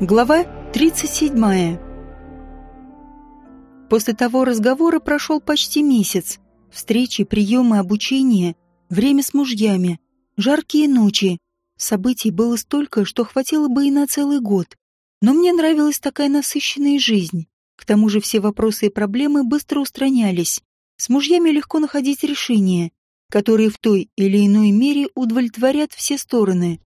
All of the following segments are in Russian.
Глава 37. После того разговора прошел почти месяц. Встречи, приемы, обучение, время с мужьями, жаркие ночи. Событий было столько, что хватило бы и на целый год. Но мне нравилась такая насыщенная жизнь. К тому же все вопросы и проблемы быстро устранялись. С мужьями легко находить решения, которые в той или иной мере удовлетворят все стороны.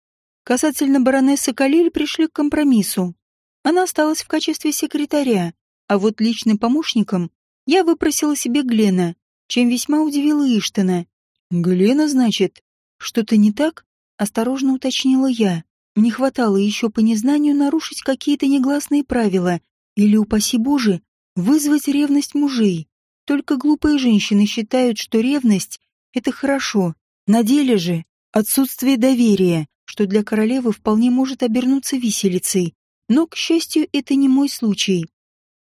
Касательно баронессы Калиль пришли к компромиссу. Она осталась в качестве секретаря, а вот личным помощником я выпросила себе Глена, чем весьма удивила Иштена. «Глена, значит? Что-то не так?» — осторожно уточнила я. Не хватало еще по незнанию нарушить какие-то негласные правила или, упаси Боже, вызвать ревность мужей. Только глупые женщины считают, что ревность — это хорошо. На деле же отсутствие доверия что для королевы вполне может обернуться виселицей. Но, к счастью, это не мой случай.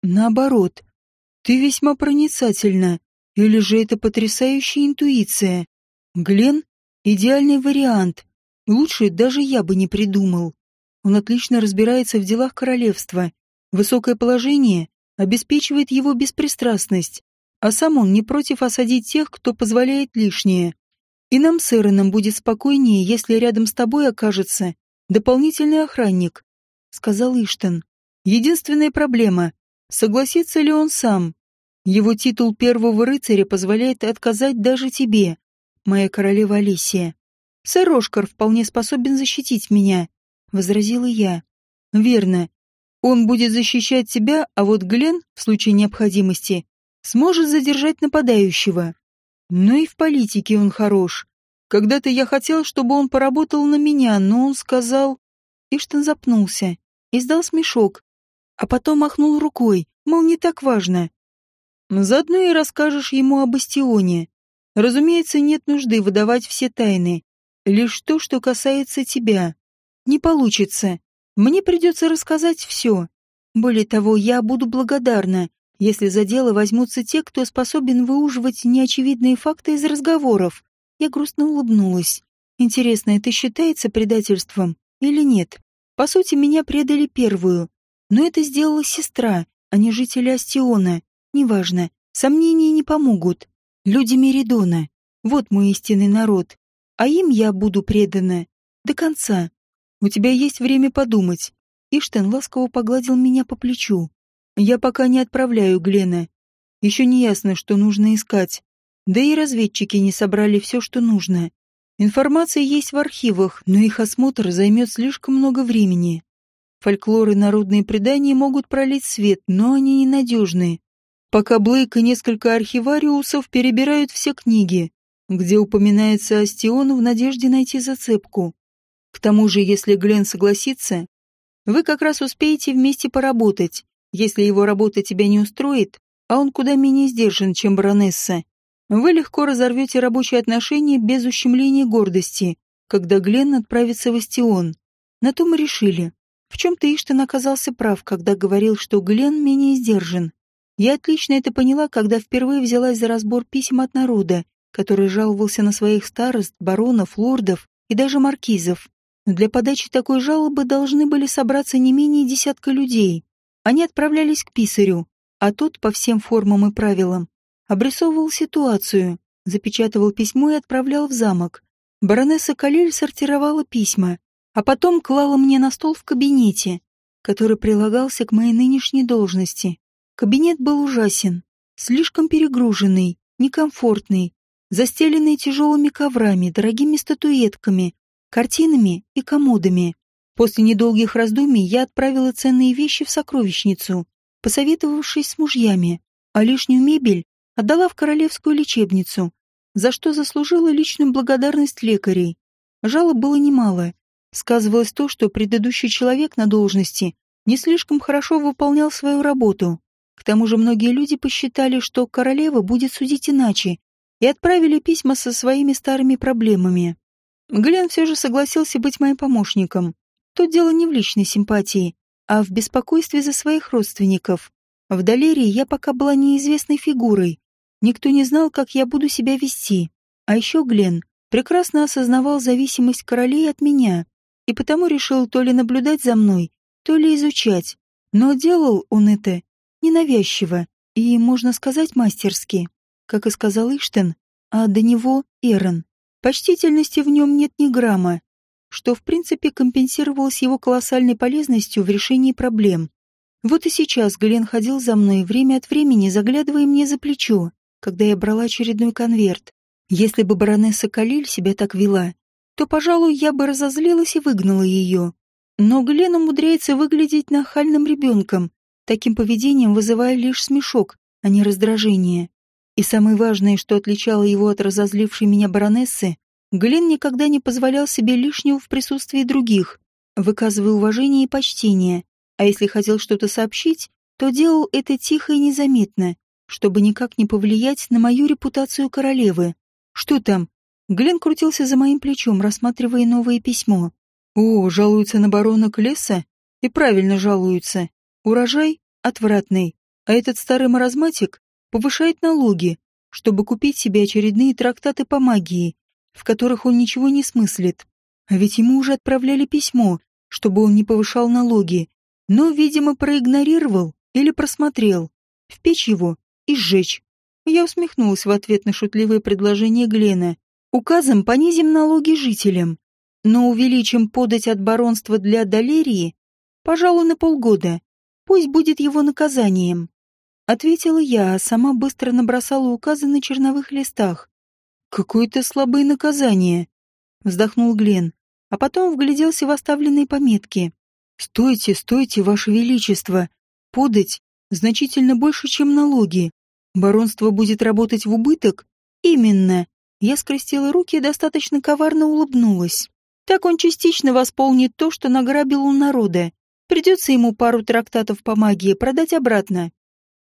Наоборот, ты весьма проницательна, или же это потрясающая интуиция. Глен — идеальный вариант. Лучше даже я бы не придумал. Он отлично разбирается в делах королевства. Высокое положение обеспечивает его беспристрастность, а сам он не против осадить тех, кто позволяет лишнее. И нам с Эроном будет спокойнее, если рядом с тобой окажется дополнительный охранник, сказал Иштен. Единственная проблема — согласится ли он сам. Его титул первого рыцаря позволяет отказать даже тебе, моя королева Алисия. Сэр Ошкар вполне способен защитить меня, возразила я. Верно. Он будет защищать тебя, а вот Глен, в случае необходимости, сможет задержать нападающего. Но и в политике он хорош. Когда-то я хотел, чтобы он поработал на меня, но он сказал... Иштон запнулся, издал смешок, а потом махнул рукой, мол, не так важно. Заодно и расскажешь ему об Бастионе. Разумеется, нет нужды выдавать все тайны. Лишь то, что касается тебя. Не получится. Мне придется рассказать все. Более того, я буду благодарна, если за дело возьмутся те, кто способен выуживать неочевидные факты из разговоров. Я грустно улыбнулась. Интересно, это считается предательством или нет? По сути, меня предали первую. Но это сделала сестра, а не жители Астиона. Неважно, сомнения не помогут. Люди Меридона. Вот мой истинный народ. А им я буду предана. До конца. У тебя есть время подумать. Иштен ласково погладил меня по плечу. Я пока не отправляю Глена. Еще не ясно, что нужно искать. Да и разведчики не собрали все, что нужно. Информация есть в архивах, но их осмотр займет слишком много времени. Фольклор и народные предания могут пролить свет, но они ненадежны. Пока Блейк и несколько архивариусов перебирают все книги, где упоминается Астион в надежде найти зацепку. К тому же, если Глен согласится, вы как раз успеете вместе поработать. Если его работа тебя не устроит, а он куда менее сдержан, чем баронесса, вы легко разорвете рабочие отношения без ущемления гордости, когда Гленн отправится в Астион. На то мы решили. В чем-то Иштон оказался прав, когда говорил, что Гленн менее сдержан. Я отлично это поняла, когда впервые взялась за разбор писем от народа, который жаловался на своих старост, баронов, лордов и даже маркизов. Для подачи такой жалобы должны были собраться не менее десятка людей. Они отправлялись к писарю, а тот, по всем формам и правилам, обрисовывал ситуацию, запечатывал письмо и отправлял в замок. Баронесса Калиль сортировала письма, а потом клала мне на стол в кабинете, который прилагался к моей нынешней должности. Кабинет был ужасен, слишком перегруженный, некомфортный, застеленный тяжелыми коврами, дорогими статуэтками, картинами и комодами. После недолгих раздумий я отправила ценные вещи в сокровищницу, посоветовавшись с мужьями, а лишнюю мебель отдала в королевскую лечебницу, за что заслужила личную благодарность лекарей. Жалоб было немало. Сказывалось то, что предыдущий человек на должности не слишком хорошо выполнял свою работу. К тому же многие люди посчитали, что королева будет судить иначе, и отправили письма со своими старыми проблемами. Глен все же согласился быть моим помощником. Тут дело не в личной симпатии, а в беспокойстве за своих родственников. В Далерии я пока была неизвестной фигурой. Никто не знал, как я буду себя вести. А еще Глен прекрасно осознавал зависимость королей от меня, и потому решил то ли наблюдать за мной, то ли изучать. Но делал он это ненавязчиво и, можно сказать, мастерски. Как и сказал Иштен, а до него Эрон. Почтительности в нем нет ни грамма, что в принципе компенсировалось его колоссальной полезностью в решении проблем. Вот и сейчас Глен ходил за мной, время от времени заглядывая мне за плечо, когда я брала очередной конверт. Если бы баронесса Калиль себя так вела, то, пожалуй, я бы разозлилась и выгнала ее. Но Глен умудряется выглядеть нахальным ребенком, таким поведением вызывая лишь смешок, а не раздражение. И самое важное, что отличало его от разозлившей меня баронессы, Глен никогда не позволял себе лишнего в присутствии других, выказывая уважение и почтение, а если хотел что-то сообщить, то делал это тихо и незаметно, чтобы никак не повлиять на мою репутацию королевы. Что там? Глен крутился за моим плечом, рассматривая новое письмо. О, жалуются на барона Клесса? И правильно жалуются. Урожай отвратный, а этот старый маразматик повышает налоги, чтобы купить себе очередные трактаты по магии, в которых он ничего не смыслит. А ведь ему уже отправляли письмо, чтобы он не повышал налоги, но, видимо, проигнорировал или просмотрел. В печь его и сжечь. Я усмехнулась в ответ на шутливое предложение Глена. Указом понизим налоги жителям, но увеличим подать от баронства для Далерии, пожалуй, на полгода. Пусть будет его наказанием. Ответила я, а сама быстро набросала указы на черновых листах. «Какое-то слабое наказание», — вздохнул Глен, а потом вгляделся в оставленные пометки. «Стойте, стойте, Ваше Величество! Подать значительно больше, чем налоги. Баронство будет работать в убыток? Именно!» Я скрестила руки и достаточно коварно улыбнулась. Так он частично восполнит то, что награбил у народа. Придется ему пару трактатов по магии продать обратно.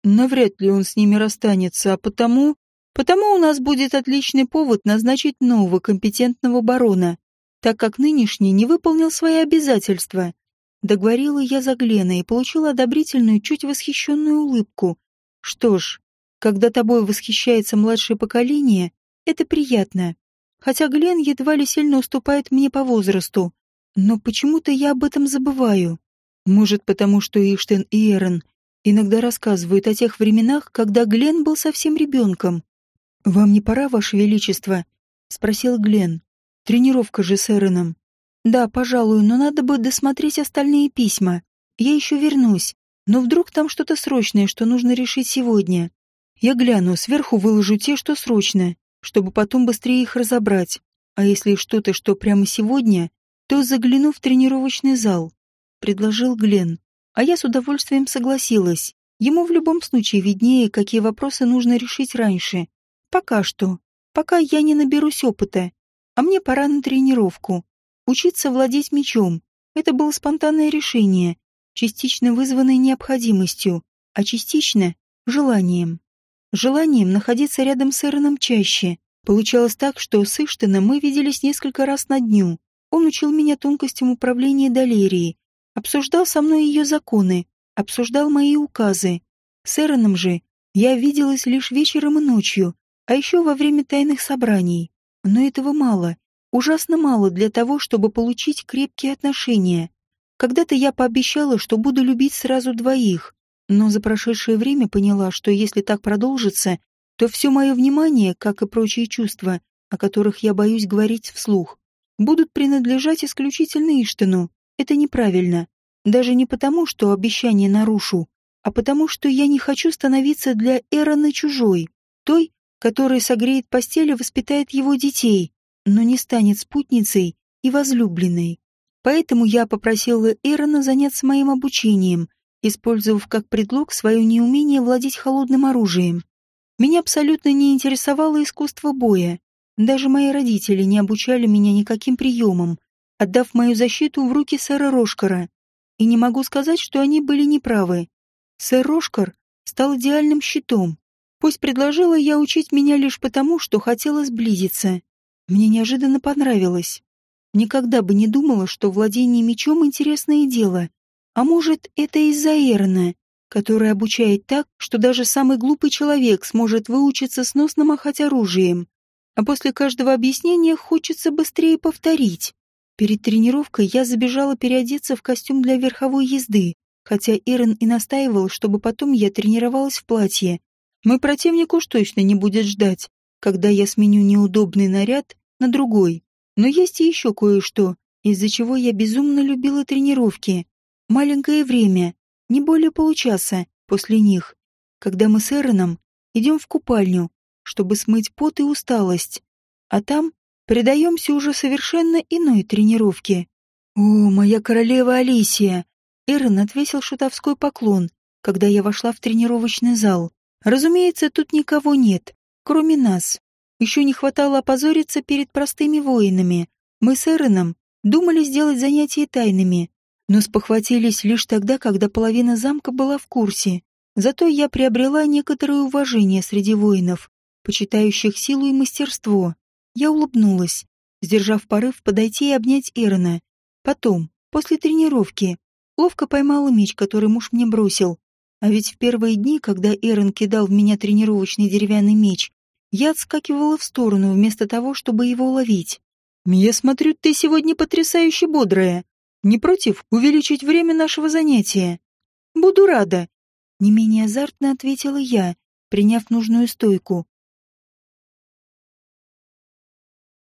Навряд ли он с ними расстанется, а потому... Потому у нас будет отличный повод назначить нового компетентного барона, так как нынешний не выполнил свои обязательства. Договорила я за Глена и получила одобрительную, чуть восхищенную улыбку. Что ж, когда тобой восхищается младшее поколение, это приятно. Хотя Глен едва ли сильно уступает мне по возрасту. Но почему-то я об этом забываю. Может, потому что Иштен и Эрен иногда рассказывают о тех временах, когда Глен был совсем ребенком. «Вам не пора, Ваше Величество?» — спросил Глен. «Тренировка же с Эреном». «Да, пожалуй, но надо бы досмотреть остальные письма. Я еще вернусь. Но вдруг там что-то срочное, что нужно решить сегодня. Я гляну, сверху выложу те, что срочно, чтобы потом быстрее их разобрать. А если что-то, что прямо сегодня, то загляну в тренировочный зал», — предложил Глен. А я с удовольствием согласилась. Ему в любом случае виднее, какие вопросы нужно решить раньше. Пока что. Пока я не наберусь опыта. А мне пора на тренировку. Учиться владеть мечом. Это было спонтанное решение, частично вызванное необходимостью, а частично — желанием. Желанием находиться рядом с Эроном чаще. Получалось так, что с Иштином мы виделись несколько раз на дню. Он учил меня тонкостям управления Долерией, обсуждал со мной ее законы, обсуждал мои указы. С Эроном же я виделась лишь вечером и ночью, а еще во время тайных собраний. Но этого мало, ужасно мало для того, чтобы получить крепкие отношения. Когда-то я пообещала, что буду любить сразу двоих, но за прошедшее время поняла, что если так продолжится, то все мое внимание, как и прочие чувства, о которых я боюсь говорить вслух, будут принадлежать исключительно Иштину. Это неправильно. Даже не потому, что обещание нарушу, а потому, что я не хочу становиться для Эрона чужой, той, которая согреет постель и воспитает его детей, но не станет спутницей и возлюбленной. Поэтому я попросила Эрона заняться моим обучением, использовав как предлог свое неумение владеть холодным оружием. Меня абсолютно не интересовало искусство боя. Даже мои родители не обучали меня никаким приемам, отдав мою защиту в руки сэра Рошкара. И не могу сказать, что они были неправы. Сэр Рошкар стал идеальным щитом. Пусть предложила я учить меня лишь потому, что хотела сблизиться. Мне неожиданно понравилось. Никогда бы не думала, что владение мечом — интересное дело. А может, это из-за Эрна, который обучает так, что даже самый глупый человек сможет выучиться сносно махать оружием. А после каждого объяснения хочется быстрее повторить. Перед тренировкой я забежала переодеться в костюм для верховой езды, хотя Ирон и настаивал, чтобы потом я тренировалась в платье. Мой противник уж точно не будет ждать, когда я сменю неудобный наряд на другой. Но есть и еще кое-что, из-за чего я безумно любила тренировки. Маленькое время, не более получаса после них, когда мы с Эроном идем в купальню, чтобы смыть пот и усталость, а там предаемся уже совершенно иной тренировке. «О, моя королева Алисия!» Эрон отвесил шутовской поклон, когда я вошла в тренировочный зал. Разумеется, тут никого нет, кроме нас. Еще не хватало опозориться перед простыми воинами. Мы с Эроном думали сделать занятия тайными, но спохватились лишь тогда, когда половина замка была в курсе. Зато я приобрела некоторое уважение среди воинов, почитающих силу и мастерство. Я улыбнулась, сдержав порыв подойти и обнять Эрона. Потом, после тренировки, ловко поймала меч, который муж мне бросил. А ведь в первые дни, когда Эрон кидал в меня тренировочный деревянный меч, я отскакивала в сторону вместо того, чтобы его ловить. «Я смотрю, ты сегодня потрясающе бодрая. Не против увеличить время нашего занятия?» «Буду рада», — не менее азартно ответила я, приняв нужную стойку.